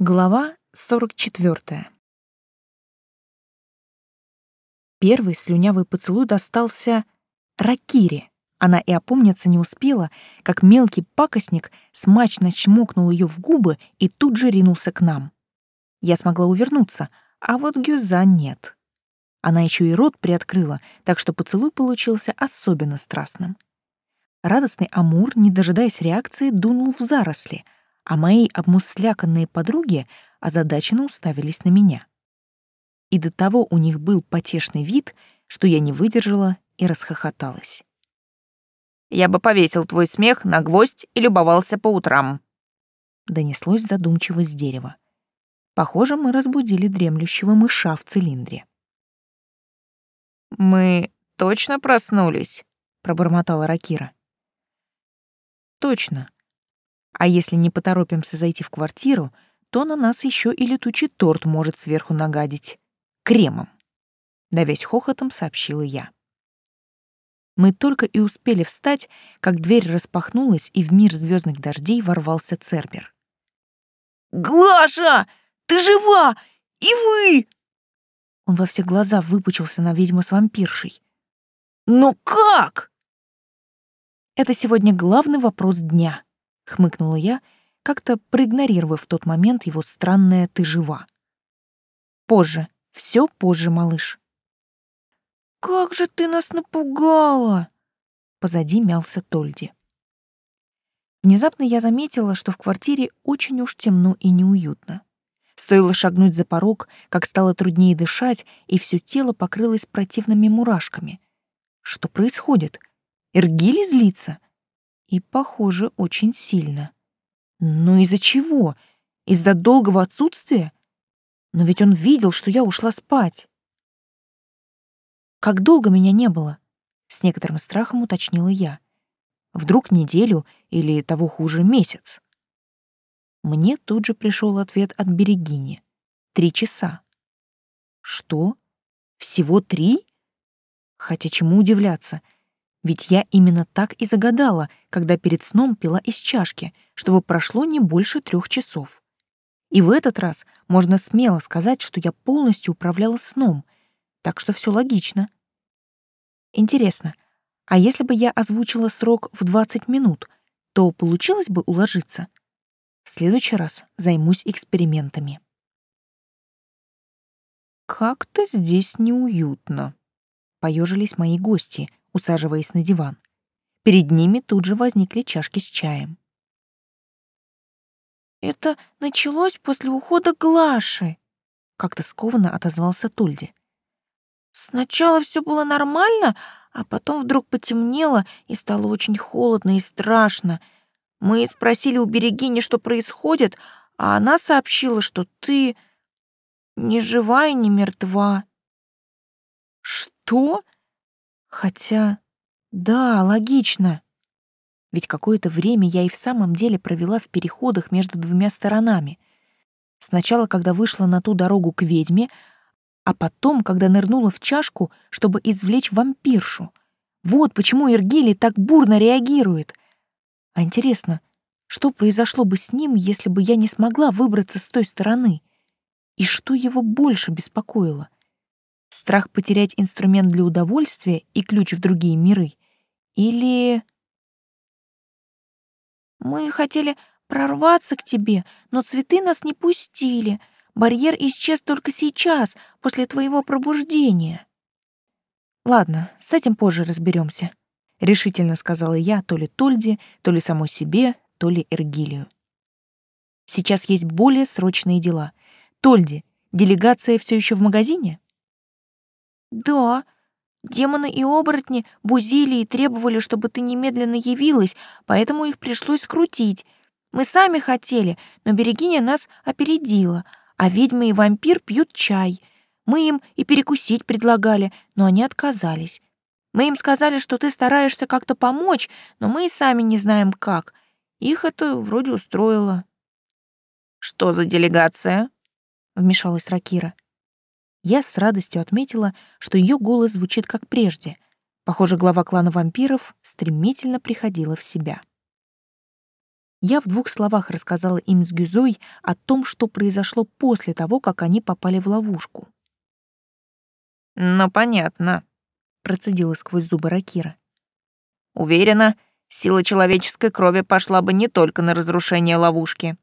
Глава 44. Первый слюнявый поцелуй достался Ракире. Она и опомниться не успела, как мелкий пакостник смачно чмокнул ее в губы и тут же ринулся к нам. Я смогла увернуться, а вот Гюза нет. Она еще и рот приоткрыла, так что поцелуй получился особенно страстным. Радостный Амур, не дожидаясь реакции, дунул в заросли — а мои обмусляканные подруги озадаченно уставились на меня. И до того у них был потешный вид, что я не выдержала и расхохоталась. «Я бы повесил твой смех на гвоздь и любовался по утрам», — донеслось задумчиво с дерева. Похоже, мы разбудили дремлющего мыша в цилиндре. «Мы точно проснулись?» — пробормотала Ракира. «Точно. А если не поторопимся зайти в квартиру, то на нас еще и летучий торт может сверху нагадить. Кремом. Да весь хохотом сообщила я. Мы только и успели встать, как дверь распахнулась, и в мир звездных дождей ворвался Цербер. «Глаша! Ты жива! И вы!» Он во все глаза выпучился на ведьму с вампиршей. «Но как?» Это сегодня главный вопрос дня хмыкнула я, как-то проигнорировав в тот момент его странное «ты жива». Позже, все позже, малыш. «Как же ты нас напугала!» Позади мялся Тольди. Внезапно я заметила, что в квартире очень уж темно и неуютно. Стоило шагнуть за порог, как стало труднее дышать, и все тело покрылось противными мурашками. Что происходит? Эргили злится? И, похоже, очень сильно. Но из-за чего? Из-за долгого отсутствия? Но ведь он видел, что я ушла спать. Как долго меня не было? С некоторым страхом уточнила я. Вдруг неделю или, того хуже, месяц? Мне тут же пришел ответ от Берегини. Три часа. Что? Всего три? Хотя чему удивляться — ведь я именно так и загадала, когда перед сном пила из чашки, чтобы прошло не больше трех часов. И в этот раз можно смело сказать, что я полностью управляла сном, так что все логично. Интересно, а если бы я озвучила срок в 20 минут, то получилось бы уложиться? В следующий раз займусь экспериментами. Как-то здесь неуютно, поежились мои гости, усаживаясь на диван. Перед ними тут же возникли чашки с чаем. «Это началось после ухода Глаши», — как-то скованно отозвался Тульди. «Сначала все было нормально, а потом вдруг потемнело и стало очень холодно и страшно. Мы спросили у Берегини, что происходит, а она сообщила, что ты не жива и не мертва». «Что?» Хотя, да, логично. Ведь какое-то время я и в самом деле провела в переходах между двумя сторонами. Сначала, когда вышла на ту дорогу к ведьме, а потом, когда нырнула в чашку, чтобы извлечь вампиршу. Вот почему Иргили так бурно реагирует. А интересно, что произошло бы с ним, если бы я не смогла выбраться с той стороны? И что его больше беспокоило? Страх потерять инструмент для удовольствия и ключ в другие миры? Или... Мы хотели прорваться к тебе, но цветы нас не пустили. Барьер исчез только сейчас, после твоего пробуждения. Ладно, с этим позже разберемся, решительно сказала я то ли Тольде, то ли самой себе, то ли Эргилию. Сейчас есть более срочные дела. Тольди, делегация все еще в магазине? «Да, демоны и оборотни бузили и требовали, чтобы ты немедленно явилась, поэтому их пришлось скрутить. Мы сами хотели, но Берегиня нас опередила, а ведьма и вампир пьют чай. Мы им и перекусить предлагали, но они отказались. Мы им сказали, что ты стараешься как-то помочь, но мы и сами не знаем как. Их это вроде устроило». «Что за делегация?» — вмешалась Ракира. Я с радостью отметила, что ее голос звучит как прежде. Похоже, глава клана вампиров стремительно приходила в себя. Я в двух словах рассказала им с Гюзой о том, что произошло после того, как они попали в ловушку. «Ну, понятно», — процедила сквозь зубы Ракира. «Уверена, сила человеческой крови пошла бы не только на разрушение ловушки.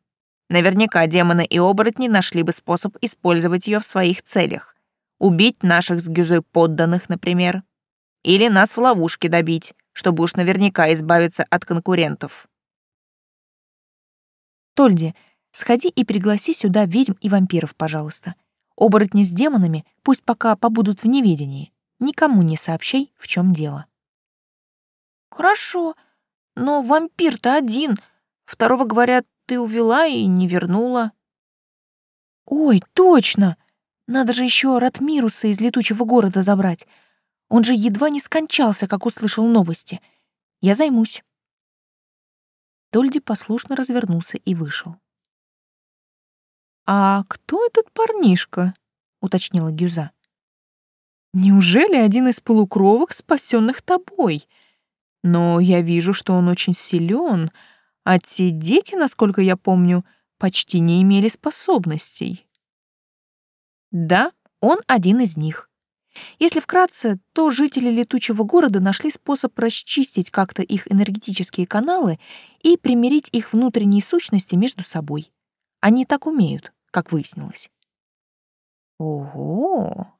Наверняка демоны и оборотни нашли бы способ использовать ее в своих целях. Убить наших с Гюзой подданных, например. Или нас в ловушке добить, чтобы уж наверняка избавиться от конкурентов. Тольди, сходи и пригласи сюда ведьм и вампиров, пожалуйста. Оборотни с демонами пусть пока побудут в неведении. Никому не сообщай, в чем дело. Хорошо, но вампир-то один. Второго, говорят, ты увела и не вернула. Ой, точно! Надо же еще Ратмируса из летучего города забрать. Он же едва не скончался, как услышал новости. Я займусь. Тольди послушно развернулся и вышел. «А кто этот парнишка?» — уточнила Гюза. «Неужели один из полукровок, спасенных тобой? Но я вижу, что он очень силен, а те дети, насколько я помню, почти не имели способностей». Да, он один из них. Если вкратце, то жители летучего города нашли способ расчистить как-то их энергетические каналы и примирить их внутренние сущности между собой. Они так умеют, как выяснилось. Ого!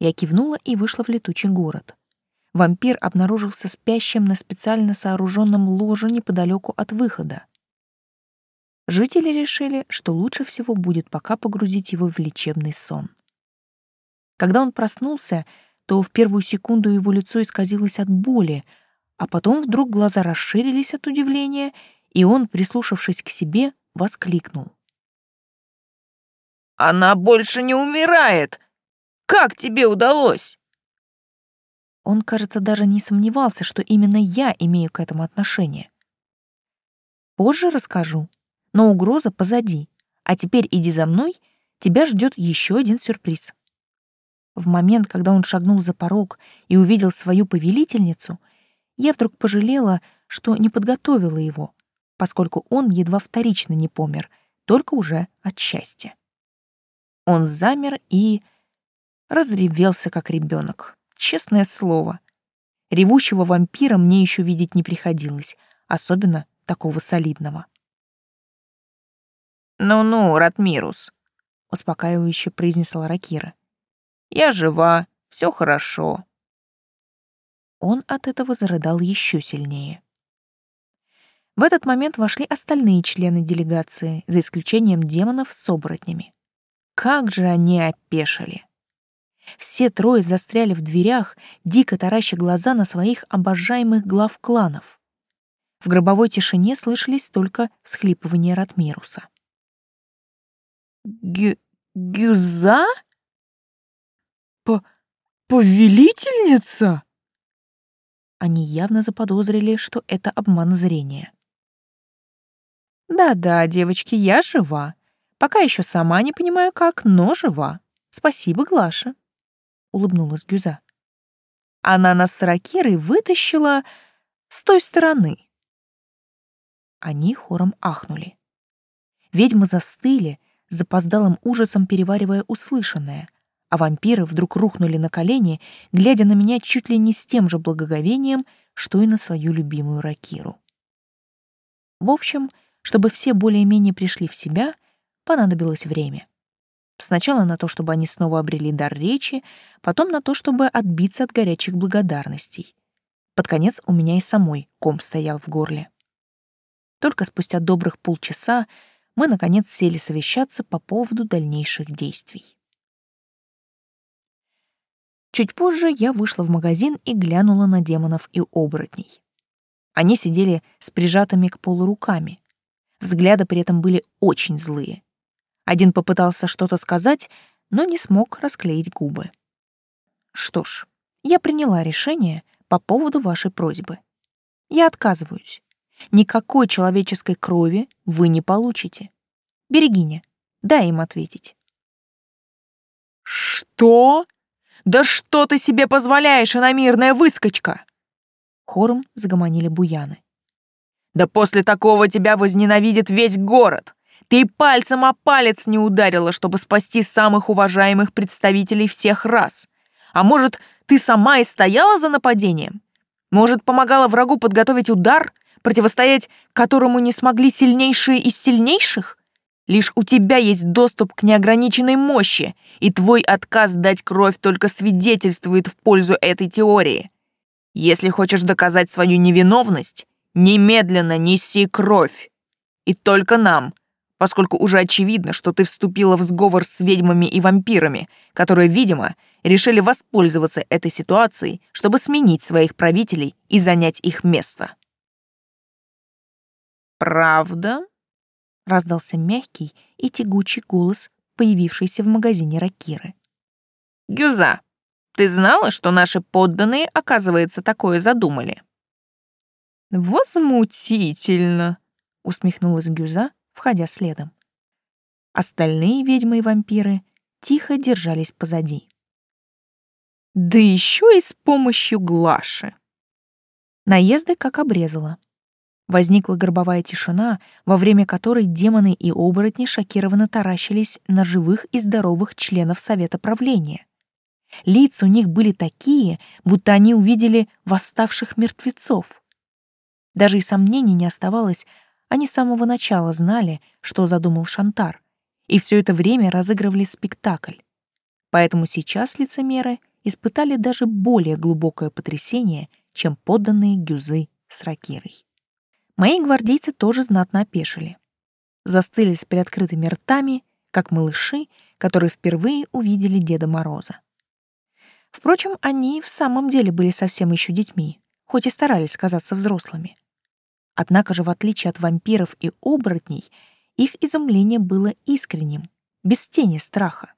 Я кивнула и вышла в летучий город. Вампир обнаружился спящим на специально сооруженном ложе неподалеку от выхода. Жители решили, что лучше всего будет пока погрузить его в лечебный сон. Когда он проснулся, то в первую секунду его лицо исказилось от боли, а потом вдруг глаза расширились от удивления, и он, прислушавшись к себе, воскликнул. «Она больше не умирает! Как тебе удалось?» Он, кажется, даже не сомневался, что именно я имею к этому отношение. Позже расскажу, но угроза позади, а теперь иди за мной, тебя ждет еще один сюрприз. В момент, когда он шагнул за порог и увидел свою повелительницу, я вдруг пожалела, что не подготовила его, поскольку он едва вторично не помер, только уже от счастья. Он замер и разревелся, как ребенок. Честное слово. Ревущего вампира мне еще видеть не приходилось, особенно такого солидного. «Ну-ну, Ратмирус», — успокаивающе произнесла Ракира. Я жива, все хорошо». Он от этого зарыдал еще сильнее. В этот момент вошли остальные члены делегации, за исключением демонов с оборотнями. Как же они опешили! Все трое застряли в дверях, дико тараща глаза на своих обожаемых глав кланов. В гробовой тишине слышались только всхлипывания Ратмируса. «Гю... Гюза?» По... повелительница?» Они явно заподозрили, что это обман зрения. «Да-да, девочки, я жива. Пока еще сама не понимаю как, но жива. Спасибо, Глаша», — улыбнулась Гюза. «Она нас с Ракирой вытащила с той стороны». Они хором ахнули. Ведьмы застыли, запоздалым ужасом переваривая услышанное, а вампиры вдруг рухнули на колени, глядя на меня чуть ли не с тем же благоговением, что и на свою любимую Ракиру. В общем, чтобы все более-менее пришли в себя, понадобилось время. Сначала на то, чтобы они снова обрели дар речи, потом на то, чтобы отбиться от горячих благодарностей. Под конец у меня и самой ком стоял в горле. Только спустя добрых полчаса мы, наконец, сели совещаться по поводу дальнейших действий. Чуть позже я вышла в магазин и глянула на демонов и оборотней. Они сидели с прижатыми к полу руками. Взгляды при этом были очень злые. Один попытался что-то сказать, но не смог расклеить губы. Что ж, я приняла решение по поводу вашей просьбы. Я отказываюсь. Никакой человеческой крови вы не получите. Берегиня, дай им ответить. «Что?» «Да что ты себе позволяешь, иномирная выскочка!» Хором загомонили буяны. Да после такого тебя возненавидит весь город. Ты пальцем о палец не ударила, чтобы спасти самых уважаемых представителей всех рас. А может, ты сама и стояла за нападением? Может, помогала врагу подготовить удар, противостоять которому не смогли сильнейшие из сильнейших? Лишь у тебя есть доступ к неограниченной мощи, и твой отказ дать кровь только свидетельствует в пользу этой теории. Если хочешь доказать свою невиновность, немедленно неси кровь. И только нам, поскольку уже очевидно, что ты вступила в сговор с ведьмами и вампирами, которые, видимо, решили воспользоваться этой ситуацией, чтобы сменить своих правителей и занять их место. «Правда?» — раздался мягкий и тягучий голос, появившийся в магазине Ракиры. «Гюза, ты знала, что наши подданные, оказывается, такое задумали?» «Возмутительно!» — усмехнулась Гюза, входя следом. Остальные ведьмы и вампиры тихо держались позади. Да еще и с помощью Глаши. Наезды как обрезала. Возникла гробовая тишина, во время которой демоны и оборотни шокированно таращились на живых и здоровых членов Совета правления. Лица у них были такие, будто они увидели восставших мертвецов. Даже и сомнений не оставалось, они с самого начала знали, что задумал Шантар, и все это время разыгрывали спектакль. Поэтому сейчас лицемеры испытали даже более глубокое потрясение, чем подданные гюзы с ракирой. Мои гвардейцы тоже знатно опешили. Застыли с приоткрытыми ртами, как малыши, которые впервые увидели Деда Мороза. Впрочем, они в самом деле были совсем еще детьми, хоть и старались казаться взрослыми. Однако же, в отличие от вампиров и оборотней, их изумление было искренним, без тени страха.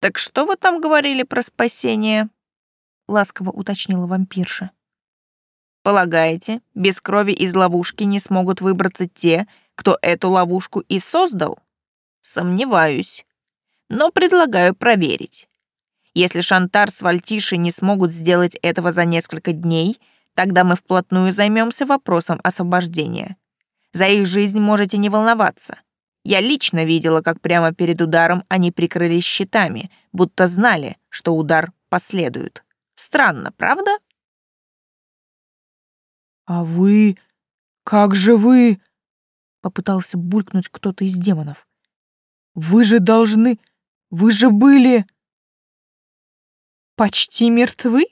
«Так что вы там говорили про спасение?» — ласково уточнила вампирша. «Полагаете, без крови из ловушки не смогут выбраться те, кто эту ловушку и создал? Сомневаюсь. Но предлагаю проверить. Если Шантар с Вальтишей не смогут сделать этого за несколько дней — Тогда мы вплотную займемся вопросом освобождения. За их жизнь можете не волноваться. Я лично видела, как прямо перед ударом они прикрылись щитами, будто знали, что удар последует. Странно, правда? «А вы... как же вы...» — попытался булькнуть кто-то из демонов. «Вы же должны... вы же были...» «Почти мертвы?»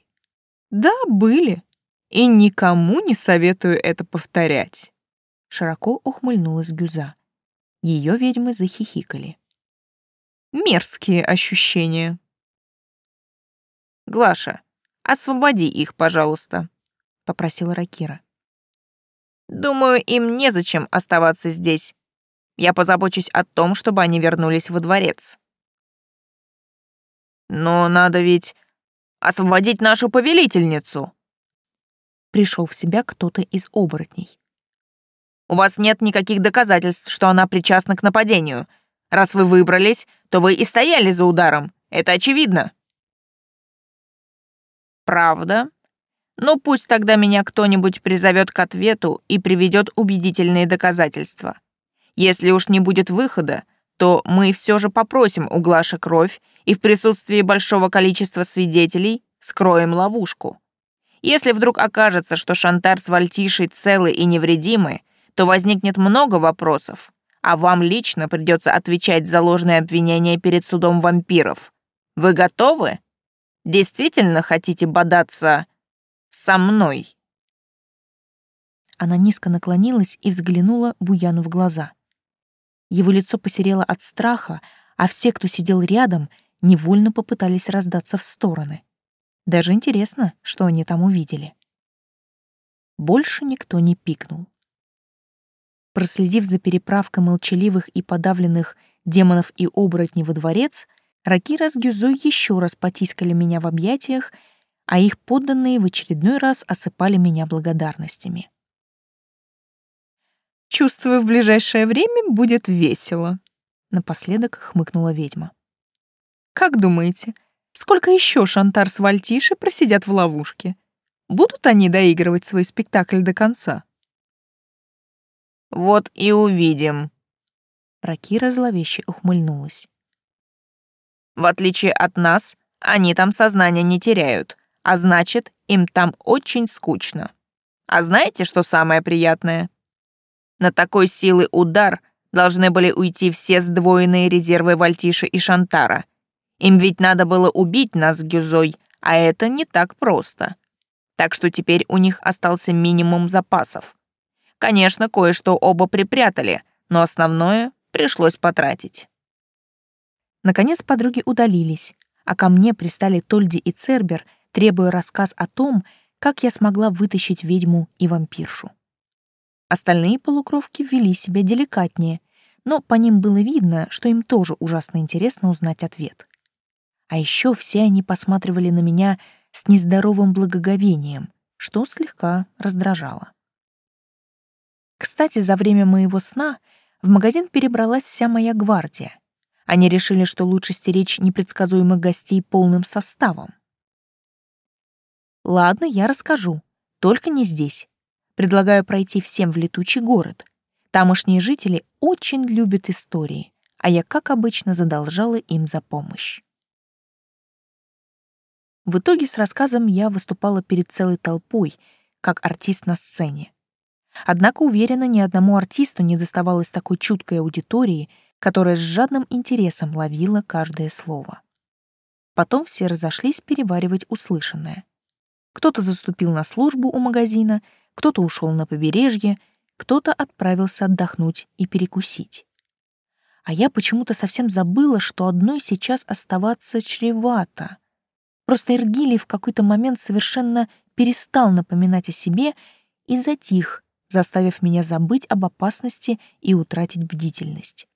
«Да, были», и никому не советую это повторять. Широко ухмыльнулась Гюза. Ее ведьмы захихикали. Мерзкие ощущения. Глаша, освободи их, пожалуйста, попросила Ракира. Думаю, им незачем оставаться здесь. Я позабочусь о том, чтобы они вернулись во дворец. Но надо ведь освободить нашу повелительницу, пришел в себя кто-то из оборотней. «У вас нет никаких доказательств, что она причастна к нападению. Раз вы выбрались, то вы и стояли за ударом. Это очевидно». «Правда? Ну пусть тогда меня кто-нибудь призовет к ответу и приведет убедительные доказательства. Если уж не будет выхода, то мы все же попросим у Глаши кровь и в присутствии большого количества свидетелей скроем ловушку. Если вдруг окажется, что Шантар с Вальтишей целы и невредимы, то возникнет много вопросов, а вам лично придется отвечать за ложные обвинения перед судом вампиров. Вы готовы? Действительно хотите бодаться со мной?» Она низко наклонилась и взглянула Буяну в глаза. Его лицо посерело от страха, а все, кто сидел рядом, невольно попытались раздаться в стороны. Даже интересно, что они там увидели. Больше никто не пикнул. Проследив за переправкой молчаливых и подавленных демонов и оборотней во дворец, Ракира с Гюзой еще раз потискали меня в объятиях, а их подданные в очередной раз осыпали меня благодарностями. «Чувствую, в ближайшее время будет весело», — напоследок хмыкнула ведьма. «Как думаете, Сколько еще Шантар с Вальтиши просидят в ловушке? Будут они доигрывать свой спектакль до конца? Вот и увидим. Ракира зловеще ухмыльнулась. В отличие от нас, они там сознание не теряют, а значит, им там очень скучно. А знаете, что самое приятное? На такой силы удар должны были уйти все сдвоенные резервы Вальтиши и Шантара. Им ведь надо было убить нас с Гюзой, а это не так просто. Так что теперь у них остался минимум запасов. Конечно, кое-что оба припрятали, но основное пришлось потратить. Наконец подруги удалились, а ко мне пристали Тольди и Цербер, требуя рассказ о том, как я смогла вытащить ведьму и вампиршу. Остальные полукровки вели себя деликатнее, но по ним было видно, что им тоже ужасно интересно узнать ответ. А еще все они посматривали на меня с нездоровым благоговением, что слегка раздражало. Кстати, за время моего сна в магазин перебралась вся моя гвардия. Они решили, что лучше стеречь непредсказуемых гостей полным составом. Ладно, я расскажу, только не здесь. Предлагаю пройти всем в летучий город. Тамошние жители очень любят истории, а я, как обычно, задолжала им за помощь. В итоге с рассказом я выступала перед целой толпой, как артист на сцене. Однако, уверена, ни одному артисту не доставалось такой чуткой аудитории, которая с жадным интересом ловила каждое слово. Потом все разошлись переваривать услышанное. Кто-то заступил на службу у магазина — кто-то ушел на побережье, кто-то отправился отдохнуть и перекусить. А я почему-то совсем забыла, что одной сейчас оставаться чревато. Просто Иргилий в какой-то момент совершенно перестал напоминать о себе и затих, заставив меня забыть об опасности и утратить бдительность.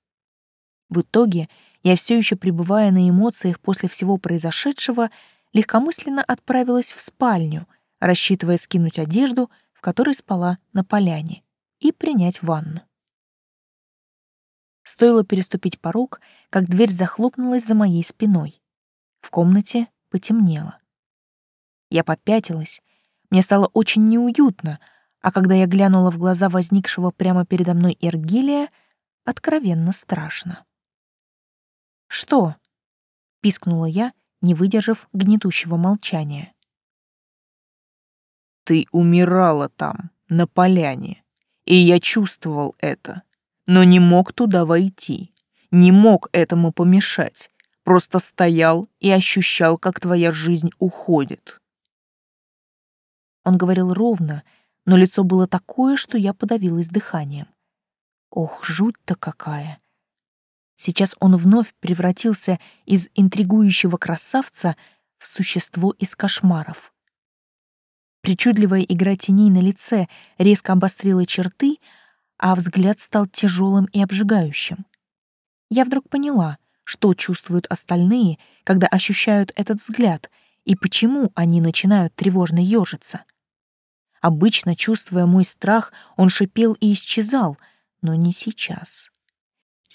В итоге я все еще пребывая на эмоциях после всего произошедшего, легкомысленно отправилась в спальню, рассчитывая скинуть одежду — которой спала на поляне, и принять ванну. Стоило переступить порог, как дверь захлопнулась за моей спиной. В комнате потемнело. Я попятилась, мне стало очень неуютно, а когда я глянула в глаза возникшего прямо передо мной Эргилия, откровенно страшно. «Что?» — пискнула я, не выдержав гнетущего молчания. Ты умирала там, на поляне, и я чувствовал это, но не мог туда войти, не мог этому помешать, просто стоял и ощущал, как твоя жизнь уходит. Он говорил ровно, но лицо было такое, что я подавилась дыханием. Ох, жуть-то какая! Сейчас он вновь превратился из интригующего красавца в существо из кошмаров. Причудливая игра теней на лице резко обострила черты, а взгляд стал тяжелым и обжигающим. Я вдруг поняла, что чувствуют остальные, когда ощущают этот взгляд, и почему они начинают тревожно ежиться. Обычно, чувствуя мой страх, он шипел и исчезал, но не сейчас.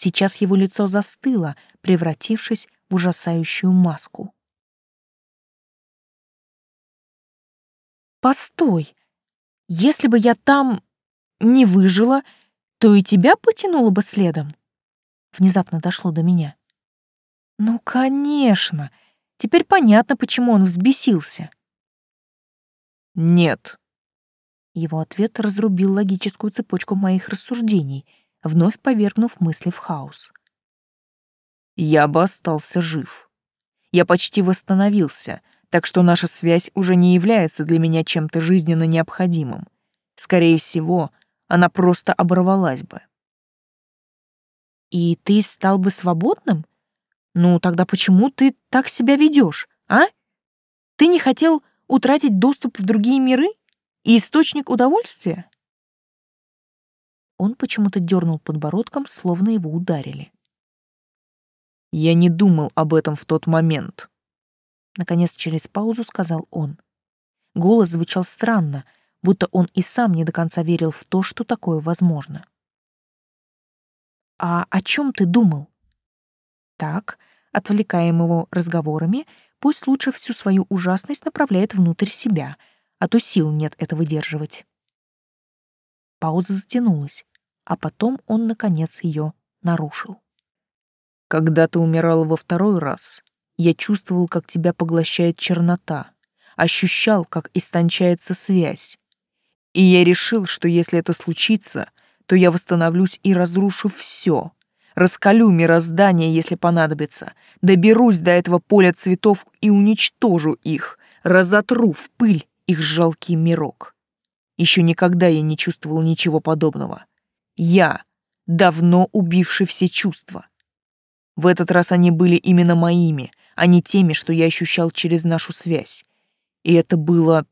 Сейчас его лицо застыло, превратившись в ужасающую маску. Постой. Если бы я там не выжила, то и тебя потянуло бы следом. Внезапно дошло до меня. Ну, конечно. Теперь понятно, почему он взбесился. Нет. Его ответ разрубил логическую цепочку моих рассуждений, вновь повергнув мысли в хаос. Я бы остался жив. Я почти восстановился, так что наша связь уже не является для меня чем-то жизненно необходимым. Скорее всего, она просто оборвалась бы. И ты стал бы свободным? Ну, тогда почему ты так себя ведешь, а? Ты не хотел утратить доступ в другие миры и источник удовольствия? Он почему-то дернул подбородком, словно его ударили. Я не думал об этом в тот момент. Наконец, через паузу сказал он. Голос звучал странно, будто он и сам не до конца верил в то, что такое возможно. «А о чем ты думал?» «Так, отвлекаем его разговорами, пусть лучше всю свою ужасность направляет внутрь себя, а то сил нет это выдерживать». Пауза затянулась. А потом он, наконец, ее нарушил. «Когда ты умирала во второй раз, я чувствовал, как тебя поглощает чернота, ощущал, как истончается связь. И я решил, что если это случится, то я восстановлюсь и разрушу все, раскалю мироздание, если понадобится, доберусь до этого поля цветов и уничтожу их, разотру в пыль их жалкий мирок. Еще никогда я не чувствовал ничего подобного. Я, давно убивший все чувства. В этот раз они были именно моими, а не теми, что я ощущал через нашу связь. И это было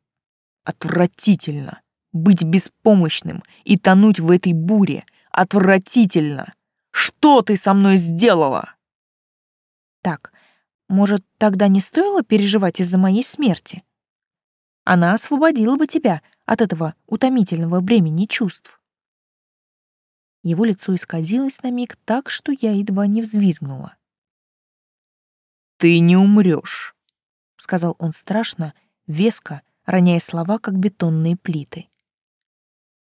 отвратительно. Быть беспомощным и тонуть в этой буре. Отвратительно. Что ты со мной сделала? Так, может, тогда не стоило переживать из-за моей смерти? Она освободила бы тебя от этого утомительного бремени чувств. Его лицо исказилось на миг так, что я едва не взвизгнула. «Ты не умрешь», — сказал он страшно, веско, роняя слова, как бетонные плиты.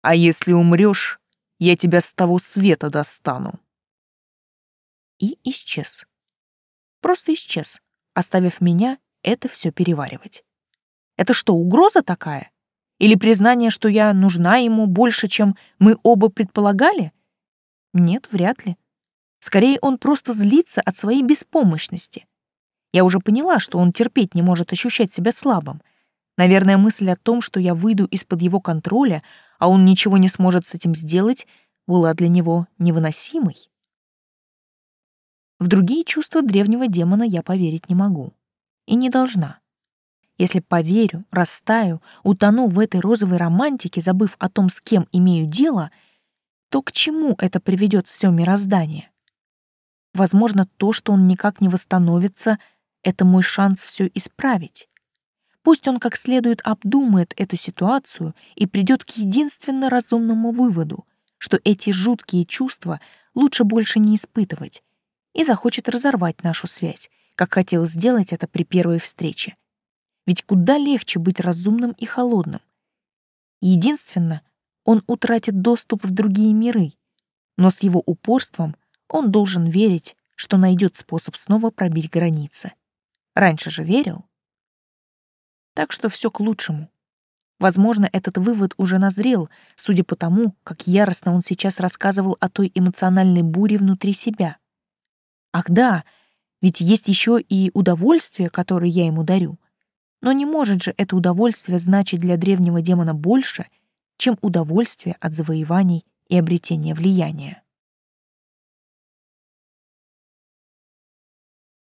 «А если умрешь, я тебя с того света достану». И исчез. Просто исчез, оставив меня это все переваривать. Это что, угроза такая? Или признание, что я нужна ему больше, чем мы оба предполагали? Нет, вряд ли. Скорее, он просто злится от своей беспомощности. Я уже поняла, что он терпеть не может ощущать себя слабым. Наверное, мысль о том, что я выйду из-под его контроля, а он ничего не сможет с этим сделать, была для него невыносимой. В другие чувства древнего демона я поверить не могу. И не должна. Если поверю, растаю, утону в этой розовой романтике, забыв о том, с кем имею дело — то к чему это приведет все мироздание? Возможно, то, что он никак не восстановится, это мой шанс все исправить. Пусть он как следует обдумает эту ситуацию и придет к единственно разумному выводу, что эти жуткие чувства лучше больше не испытывать, и захочет разорвать нашу связь, как хотел сделать это при первой встрече. Ведь куда легче быть разумным и холодным. Единственное, он утратит доступ в другие миры, но с его упорством он должен верить, что найдет способ снова пробить границы. Раньше же верил. Так что все к лучшему. Возможно, этот вывод уже назрел, судя по тому, как яростно он сейчас рассказывал о той эмоциональной буре внутри себя. Ах да, ведь есть еще и удовольствие, которое я ему дарю. Но не может же это удовольствие значить для древнего демона больше, чем удовольствие от завоеваний и обретения влияния.